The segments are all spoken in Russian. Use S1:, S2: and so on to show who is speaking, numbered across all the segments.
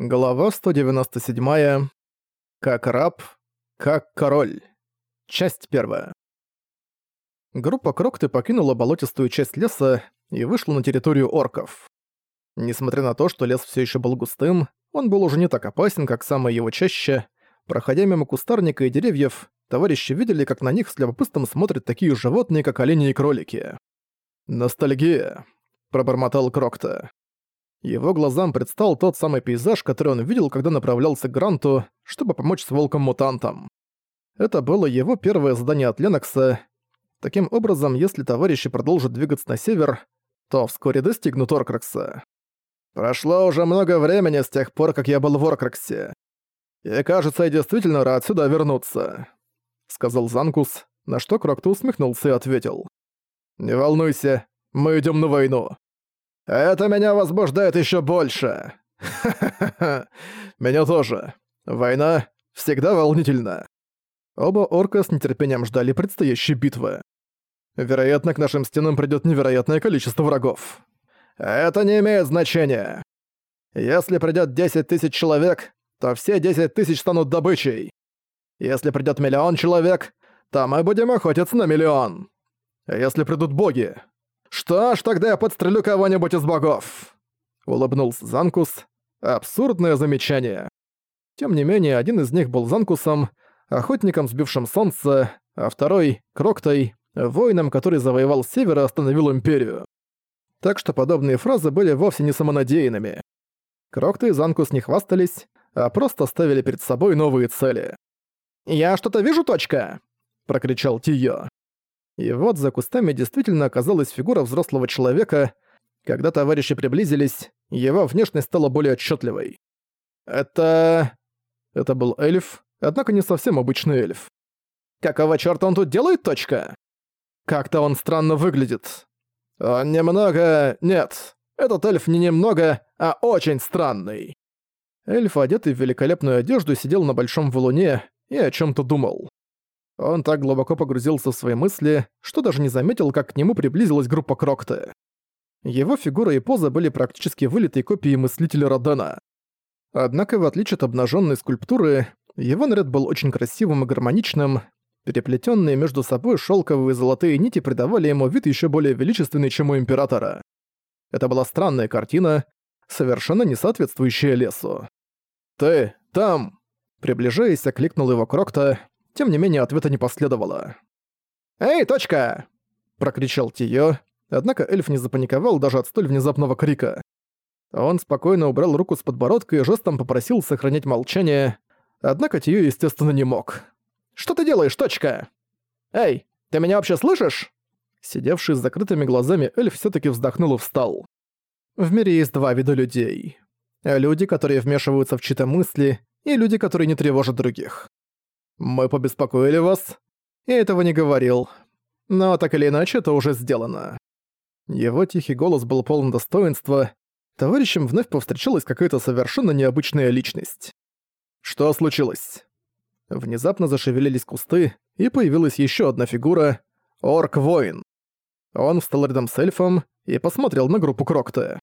S1: Глава 197. Как раб, как король. Часть первая. Группа Крокты покинула болотистую часть леса и вышла на территорию орков. Несмотря на то, что лес все еще был густым, он был уже не так опасен, как самое его чаще. Проходя мимо кустарника и деревьев, товарищи видели, как на них с любопытством смотрят такие животные, как олени и кролики. «Ностальгия», — пробормотал Крокта. Его глазам предстал тот самый пейзаж, который он видел, когда направлялся к Гранту, чтобы помочь с волком-мутантом. Это было его первое задание от Ленокса. Таким образом, если товарищи продолжат двигаться на север, то вскоре достигнут Оркракса. Прошло уже много времени с тех пор, как я был в Оркраксе. И кажется, я действительно рад сюда вернуться», — сказал Занкус, на что Крокто усмехнулся и ответил. «Не волнуйся, мы идем на войну. Это меня возбуждает еще больше. Ха-ха-ха. Меня тоже. Война всегда волнительна. Оба орка с нетерпением ждали предстоящей битвы. Вероятно, к нашим стенам придёт невероятное количество врагов. Это не имеет значения. Если придёт 10 тысяч человек, то все 10 тысяч станут добычей. Если придёт миллион человек, то мы будем охотиться на миллион. Если придут боги, «Что ж, тогда я подстрелю кого-нибудь из богов!» Улыбнулся Занкус. Абсурдное замечание. Тем не менее, один из них был Занкусом, охотником, сбившим солнце, а второй — Кроктой, воином, который завоевал север и остановил империю. Так что подобные фразы были вовсе не самонадеянными. Крокта и Занкус не хвастались, а просто ставили перед собой новые цели. «Я что-то вижу, точка!» — прокричал Тио. И вот за кустами действительно оказалась фигура взрослого человека. Когда товарищи приблизились, его внешность стала более отчетливой. Это... Это был эльф, однако не совсем обычный эльф. Какого чёрта он тут делает, точка? Как-то он странно выглядит. Он немного... Нет, этот эльф не немного, а очень странный. Эльф, одетый в великолепную одежду, сидел на большом валуне и о чем то думал. Он так глубоко погрузился в свои мысли, что даже не заметил, как к нему приблизилась группа Крокта. Его фигура и поза были практически вылитой копией мыслителя Родена. Однако, в отличие от обнаженной скульптуры, его наряд был очень красивым и гармоничным, переплетенные между собой шелковые и золотые нити придавали ему вид еще более величественный, чем у Императора. Это была странная картина, совершенно не соответствующая лесу. «Ты, там!» Приближаясь, окликнул его Крокта, тем не менее, ответа не последовало. «Эй, точка!» – прокричал Тио, однако эльф не запаниковал даже от столь внезапного крика. Он спокойно убрал руку с подбородка и жестом попросил сохранять молчание, однако Тио, естественно, не мог. «Что ты делаешь, точка?» «Эй, ты меня вообще слышишь?» Сидевший с закрытыми глазами эльф все таки вздохнул и встал. В мире есть два вида людей. Люди, которые вмешиваются в чьи-то мысли, и люди, которые не тревожат других. «Мы побеспокоили вас?» Я этого не говорил. Но так или иначе, это уже сделано. Его тихий голос был полон достоинства. Товарищам вновь повстречалась какая-то совершенно необычная личность. Что случилось? Внезапно зашевелились кусты, и появилась еще одна фигура — Орк-воин. Он встал рядом с эльфом и посмотрел на группу Крокта.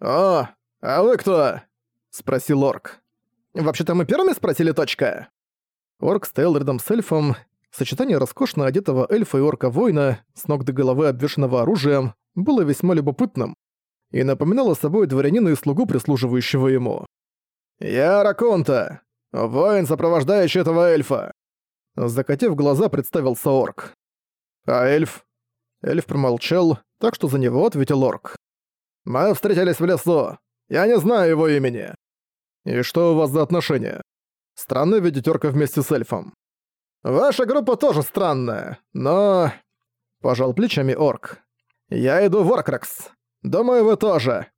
S1: «О, а вы кто?» — спросил Орк. «Вообще-то мы первыми спросили, точка?» Орк стоял рядом с эльфом. Сочетание роскошно одетого эльфа и орка-воина, с ног до головы обвешанного оружием, было весьма любопытным и напоминало собой дворянина и слугу, прислуживающего ему. «Я Раконта, воин, сопровождающий этого эльфа!» Закатив глаза, представился орк. «А эльф?» Эльф промолчал, так что за него ответил орк. «Мы встретились в лесу. Я не знаю его имени». «И что у вас за отношения?» Странно видеть орка вместе с эльфом. Ваша группа тоже странная, но... Пожал плечами орк. Я иду в Оркракс. Думаю, вы тоже.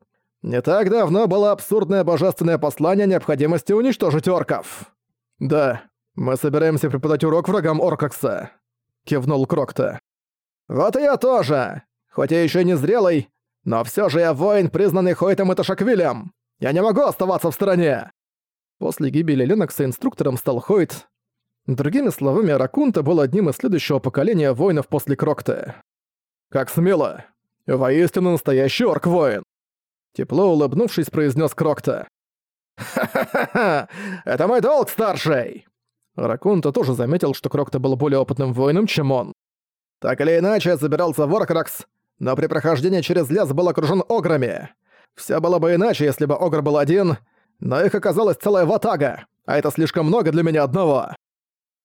S1: Не так давно было абсурдное божественное послание необходимости уничтожить орков. Да, мы собираемся преподать урок врагам Оркакса. Кивнул Крокта. Вот и я тоже. Хоть я еще не зрелый, но все же я воин, признанный Хойтом и Ташаквилем. Я не могу оставаться в стороне. После гибели Ленокса инструктором стал Хойт. Другими словами, Ракунта был одним из следующего поколения воинов после Крокта. «Как смело! Воистину настоящий орк-воин!» Тепло улыбнувшись, произнес Крокта. «Ха-ха-ха! Это мой долг, старший!» Ракунта тоже заметил, что Крокта был более опытным воином, чем он. Так или иначе, забирался в Оркракс, но при прохождении через лес был окружен ограми. Все было бы иначе, если бы огр был один, но их оказалась целая ватага, а это слишком много для меня одного.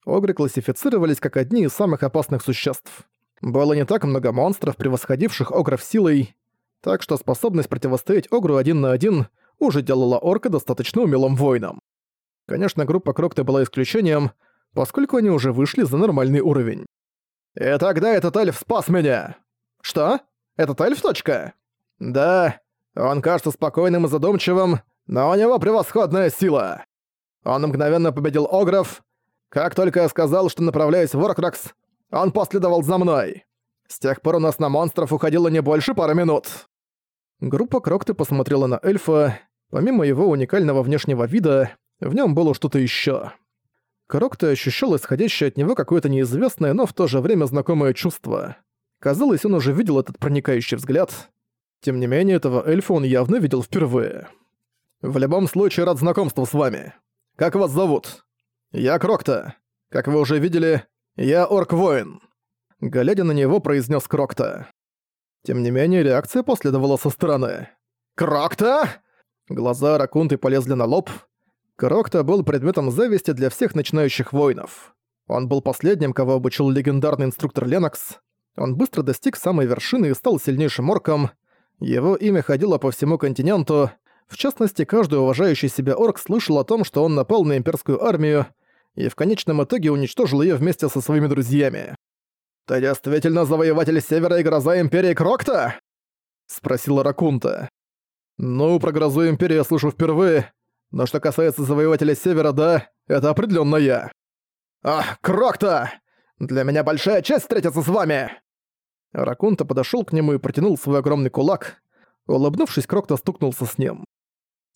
S1: Огры классифицировались как одни из самых опасных существ. Было не так много монстров, превосходивших огров силой, так что способность противостоять огру один на один уже делала орка достаточно умелым воином. Конечно, группа Крокта была исключением, поскольку они уже вышли за нормальный уровень. «И тогда этот эльф спас меня!» «Что? Этот эльф, точка?» «Да, он кажется спокойным и задумчивым, но у него превосходная сила. Он мгновенно победил Огров. Как только я сказал, что направляюсь в Оркракс, он последовал за мной. С тех пор у нас на монстров уходило не больше пары минут». Группа Крокты посмотрела на эльфа. Помимо его уникального внешнего вида, в нем было что-то еще. Крокта ощущал исходящее от него какое-то неизвестное, но в то же время знакомое чувство. Казалось, он уже видел этот проникающий взгляд. Тем не менее, этого эльфа он явно видел впервые. «В любом случае, рад знакомству с вами. Как вас зовут?» «Я Крокта. Как вы уже видели, я орк-воин». Глядя на него, произнес Крокта. Тем не менее, реакция последовала со стороны. «Крокта?» Глаза Ракунты полезли на лоб, Крокта был предметом зависти для всех начинающих воинов. Он был последним, кого обучил легендарный инструктор Ленокс. Он быстро достиг самой вершины и стал сильнейшим орком. Его имя ходило по всему континенту. В частности, каждый уважающий себя орк слышал о том, что он напал на имперскую армию и в конечном итоге уничтожил ее вместе со своими друзьями. «Ты действительно завоеватель Севера и гроза Империи Крокта?» — спросила Ракунта. «Ну, про грозу Империи я слышу впервые, но что касается завоевателя Севера, да, это определенно я. Ах, Крокта! Для меня большая честь встретиться с вами!» Ракунта подошел к нему и протянул свой огромный кулак. Улыбнувшись, Крокта стукнулся с ним.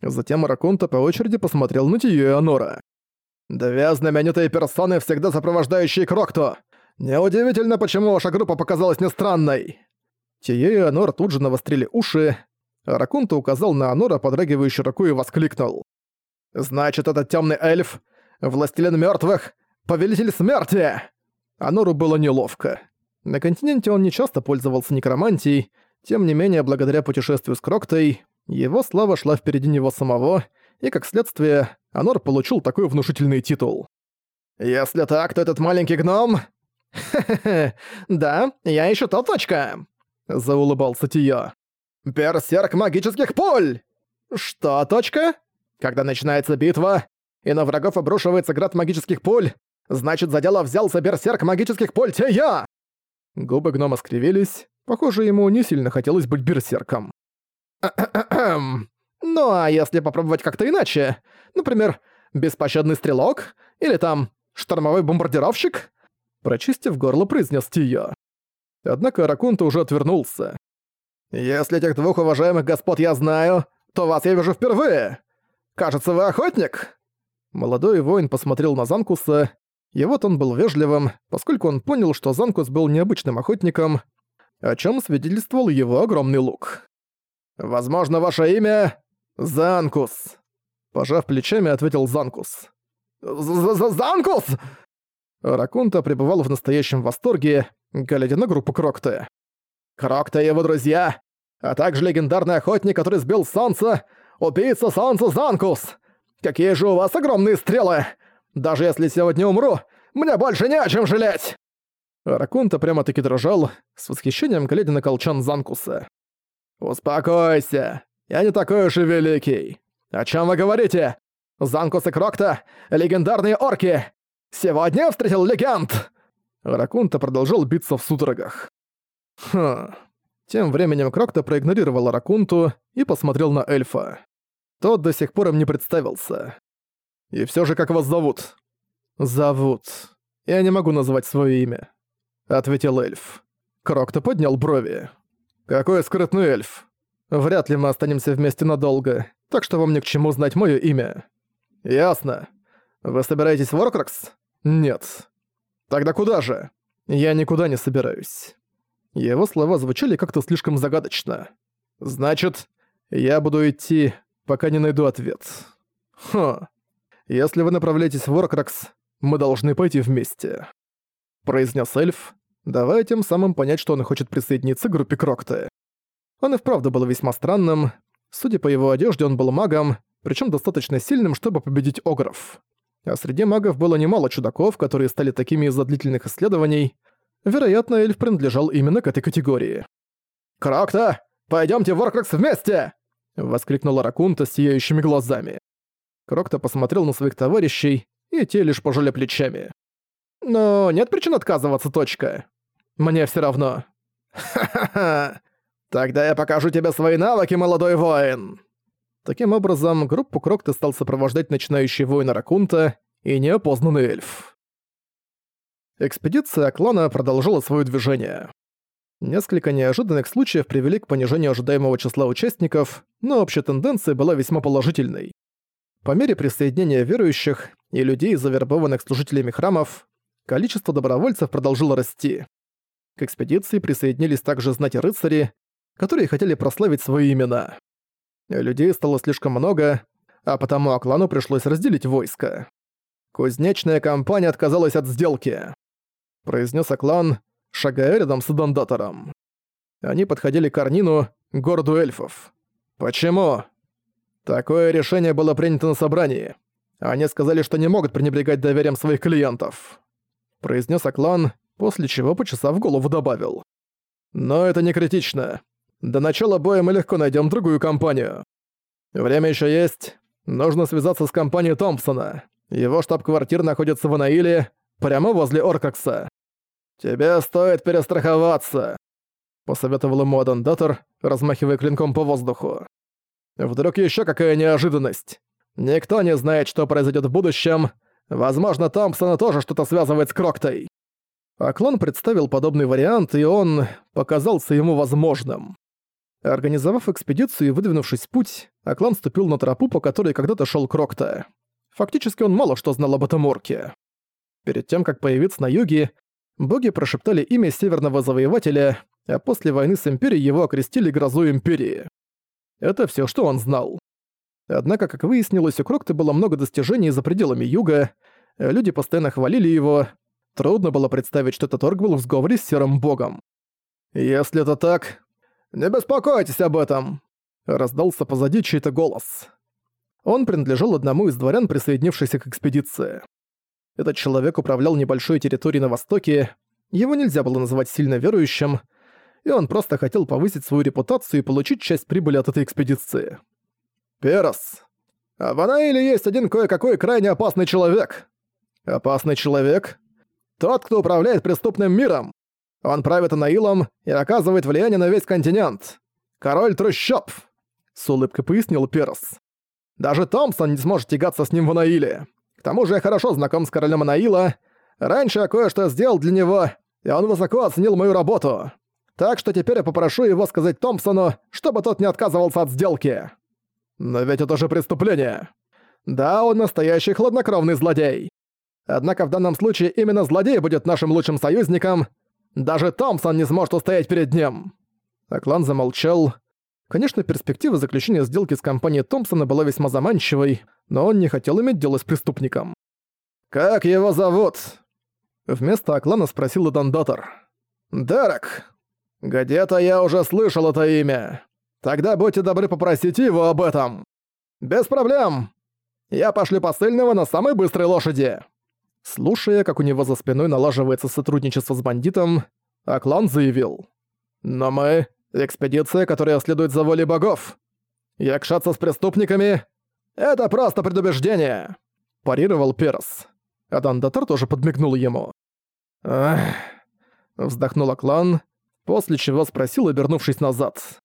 S1: Затем Ракунта по очереди посмотрел на Тию и Анора. «Две знаменитые персоны, всегда сопровождающие Крокту! Неудивительно, почему ваша группа показалась мне странной!» Тие и Анор тут же навострили уши. Ракунта указал на Анора, подрагивающую руку, и воскликнул. «Значит, этот темный эльф — властелин мертвых, повелитель смерти!» Анору было неловко. На континенте он не часто пользовался некромантией, тем не менее, благодаря путешествию с Кроктой, его слава шла впереди него самого, и, как следствие, Анор получил такой внушительный титул. «Если так, то этот маленький гном...» «Хе-хе-хе, да, я еще та точка!» — заулыбался Тио. «Берсерк магических пуль!» «Что, точка?» Когда начинается битва, и на врагов обрушивается град магических пуль, значит, за дело взялся берсерк магических пуль Тея!» Губы гнома скривились. Похоже, ему не сильно хотелось быть берсерком. «Ну а если попробовать как-то иначе? Например, беспощадный стрелок? Или там штормовой бомбардировщик?» Прочистив горло, произнес Тия. Однако Ракунта уже отвернулся. «Если этих двух уважаемых господ я знаю, то вас я вижу впервые. «Кажется, вы охотник?» Молодой воин посмотрел на Занкуса, и вот он был вежливым, поскольку он понял, что Занкус был необычным охотником, о чем свидетельствовал его огромный лук. «Возможно, ваше имя — Занкус», — пожав плечами, ответил Занкус. «Занкус!» Ракунта пребывал в настоящем восторге, глядя на группу Крокта. «Крокта и его друзья, а также легендарный охотник, который сбил солнце, Убийца Солнца Занкус! Какие же у вас огромные стрелы! Даже если сегодня умру, мне больше не о чем жалеть!» Ракунта прямо-таки дрожал, с восхищением глядя на колчан Занкуса. «Успокойся, я не такой уж и великий. О чем вы говорите? Занкус и Крокта — легендарные орки! Сегодня я встретил легенд!» Ракунта продолжал биться в судорогах. Хм... Тем временем Крокта проигнорировал Ракунту и посмотрел на эльфа. Тот до сих пор им не представился. «И всё же как вас зовут?» «Зовут. Я не могу назвать своё имя», — ответил эльф. Крокто поднял брови. «Какой скрытный эльф. Вряд ли мы останемся вместе надолго, так что вам ни к чему знать моё имя». «Ясно. Вы собираетесь в Оркракс?» «Нет». «Тогда куда же?» «Я никуда не собираюсь». Его слова звучали как-то слишком загадочно. «Значит, я буду идти пока не найду ответ. Хм. Если вы направляетесь в Оркракс, мы должны пойти вместе. Произнес эльф, давая тем самым понять, что он хочет присоединиться к группе Крокты. Он и вправду был весьма странным. Судя по его одежде, он был магом, причем достаточно сильным, чтобы победить огров. А среди магов было немало чудаков, которые стали такими из-за длительных исследований. Вероятно, эльф принадлежал именно к этой категории. «Крокта, пойдёмте в Оркракс вместе!» — воскликнула Ракунта с сияющими глазами. Крокта посмотрел на своих товарищей, и те лишь пожали плечами. «Но нет причин отказываться, точка. Мне всё равно». «Ха-ха-ха! Тогда я покажу тебе свои навыки, молодой воин!» Таким образом, группу Крокта стал сопровождать начинающий воин Ракунта и неопознанный эльф. Экспедиция клана продолжила свое движение. Несколько неожиданных случаев привели к понижению ожидаемого числа участников, но общая тенденция была весьма положительной. По мере присоединения верующих и людей, завербованных служителями храмов, количество добровольцев продолжило расти. К экспедиции присоединились также знати рыцари, которые хотели прославить свои имена. Людей стало слишком много, а потому Аклану пришлось разделить войско. «Кузнечная компания отказалась от сделки», — произнес Аклан, шагая рядом с Дандатором. Они подходили к Арнину, городу эльфов. «Почему?» «Такое решение было принято на собрании. Они сказали, что не могут пренебрегать доверием своих клиентов», — произнес Аклан, после чего, почесав голову, добавил. «Но это не критично. До начала боя мы легко найдем другую компанию. Время еще есть. Нужно связаться с компанией Томпсона. Его штаб-квартира находится в Анаиле, прямо возле Оркакса. Тебе стоит перестраховаться, посоветовал ему Адандатор, размахивая клинком по воздуху. Вдруг еще какая неожиданность. Никто не знает, что произойдет в будущем. Возможно, Томпсона тоже что-то связывает с Кроктой. Аклон представил подобный вариант, и он показался ему возможным. Организовав экспедицию и выдвинувшись в путь, Аклан ступил на тропу, по которой когда-то шел Крокта. Фактически он мало что знал об этом орке. Перед тем, как появиться на юге, боги прошептали имя Северного Завоевателя, а после войны с Империей его окрестили Грозой Империи. Это все, что он знал. Однако, как выяснилось, у Крокта было много достижений за пределами юга, люди постоянно хвалили его, трудно было представить, что этот орк был в сговоре с Серым Богом. Если это так, «Не беспокойтесь об этом!» — раздался позади чей-то голос. Он принадлежал одному из дворян, присоединившихся к экспедиции. Этот человек управлял небольшой территорией на востоке, его нельзя было называть сильно верующим, и он просто хотел повысить свою репутацию и получить часть прибыли от этой экспедиции. «Перос, а в Анаиле есть один кое-какой крайне опасный человек». «Опасный человек?» «Тот, кто управляет преступным миром. Он правит Анаилом и оказывает влияние на весь континент. Король трущоб!» С улыбкой пояснил Перс. «Даже Томпсон не сможет тягаться с ним в Анаиле. К тому же я хорошо знаком с королем Анаила. Раньше я кое-что сделал для него, и он высоко оценил мою работу. Так что теперь я попрошу его сказать Томпсону, чтобы тот не отказывался от сделки. Но ведь это же преступление. Да, он настоящий хладнокровный злодей. Однако в данном случае именно злодей будет нашим лучшим союзником, даже Томпсон не сможет устоять перед ним!» Аклан замолчал. Конечно, перспектива заключения сделки с компанией Томпсона была весьма заманчивой, но он не хотел иметь дело с преступником. «Как его зовут?» Вместо Аклана спросил Эдандатор. «Дерек. Где-то я уже слышал это имя. Тогда будьте добры попросить его об этом. Без проблем. Я пошлю посыльного на самой быстрой лошади». Слушая, как у него за спиной налаживается сотрудничество с бандитом, Аклан заявил. «Но мы — экспедиция, которая следует за волей богов. Якшаться с преступниками — это просто предубеждение!» — парировал Перс. А Дандатар тоже подмигнул ему. «Ах...» — вздохнул Аклан, после чего спросил, обернувшись назад.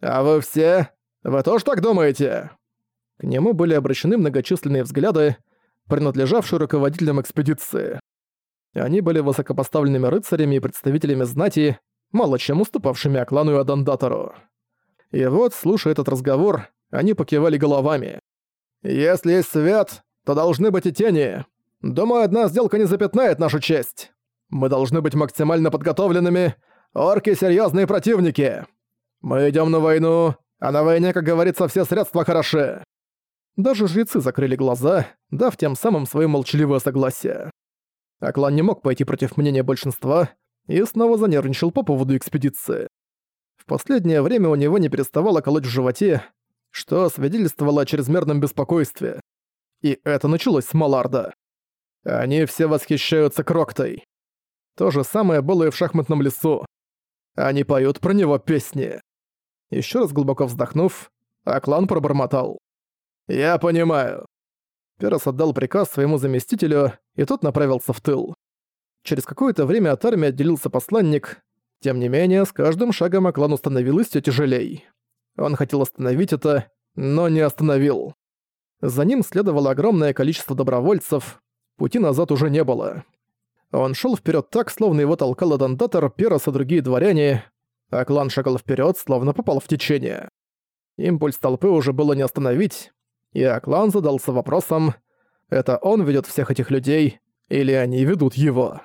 S1: «А вы все? Вы тоже так думаете?» К нему были обращены многочисленные взгляды, принадлежавшую руководителям экспедиции. Они были высокопоставленными рыцарями и представителями знати, мало чем уступавшими Аклану и Адандатору. И вот, слушая этот разговор, они покивали головами. «Если есть свет, то должны быть и тени. Думаю, одна сделка не запятнает нашу честь. Мы должны быть максимально подготовленными. Орки — серьезные противники. Мы идем на войну, а на войне, как говорится, все средства хороши». Даже жрецы закрыли глаза, дав тем самым свое молчаливое согласие. Аклан не мог пойти против мнения большинства и снова занервничал по поводу экспедиции. В последнее время у него не переставало колоть в животе, что свидетельствовало о чрезмерном беспокойстве. И это началось с Маларда. Они все восхищаются Кроктой. То же самое было и в шахматном лесу. Они поют про него песни. Еще раз глубоко вздохнув, Аклан пробормотал. «Я понимаю». Перес отдал приказ своему заместителю, и тот направился в тыл. Через какое-то время от армии отделился посланник. Тем не менее, с каждым шагом Аклану становилось все тяжелей. Он хотел остановить это, но не остановил. За ним следовало огромное количество добровольцев, пути назад уже не было. Он шел вперед так, словно его толкал Дандатор, Перос и другие дворяне, а шагал вперед, словно попал в течение. Импульс толпы уже было не остановить, и Аклан задался вопросом, это он ведет всех этих людей, или они ведут его.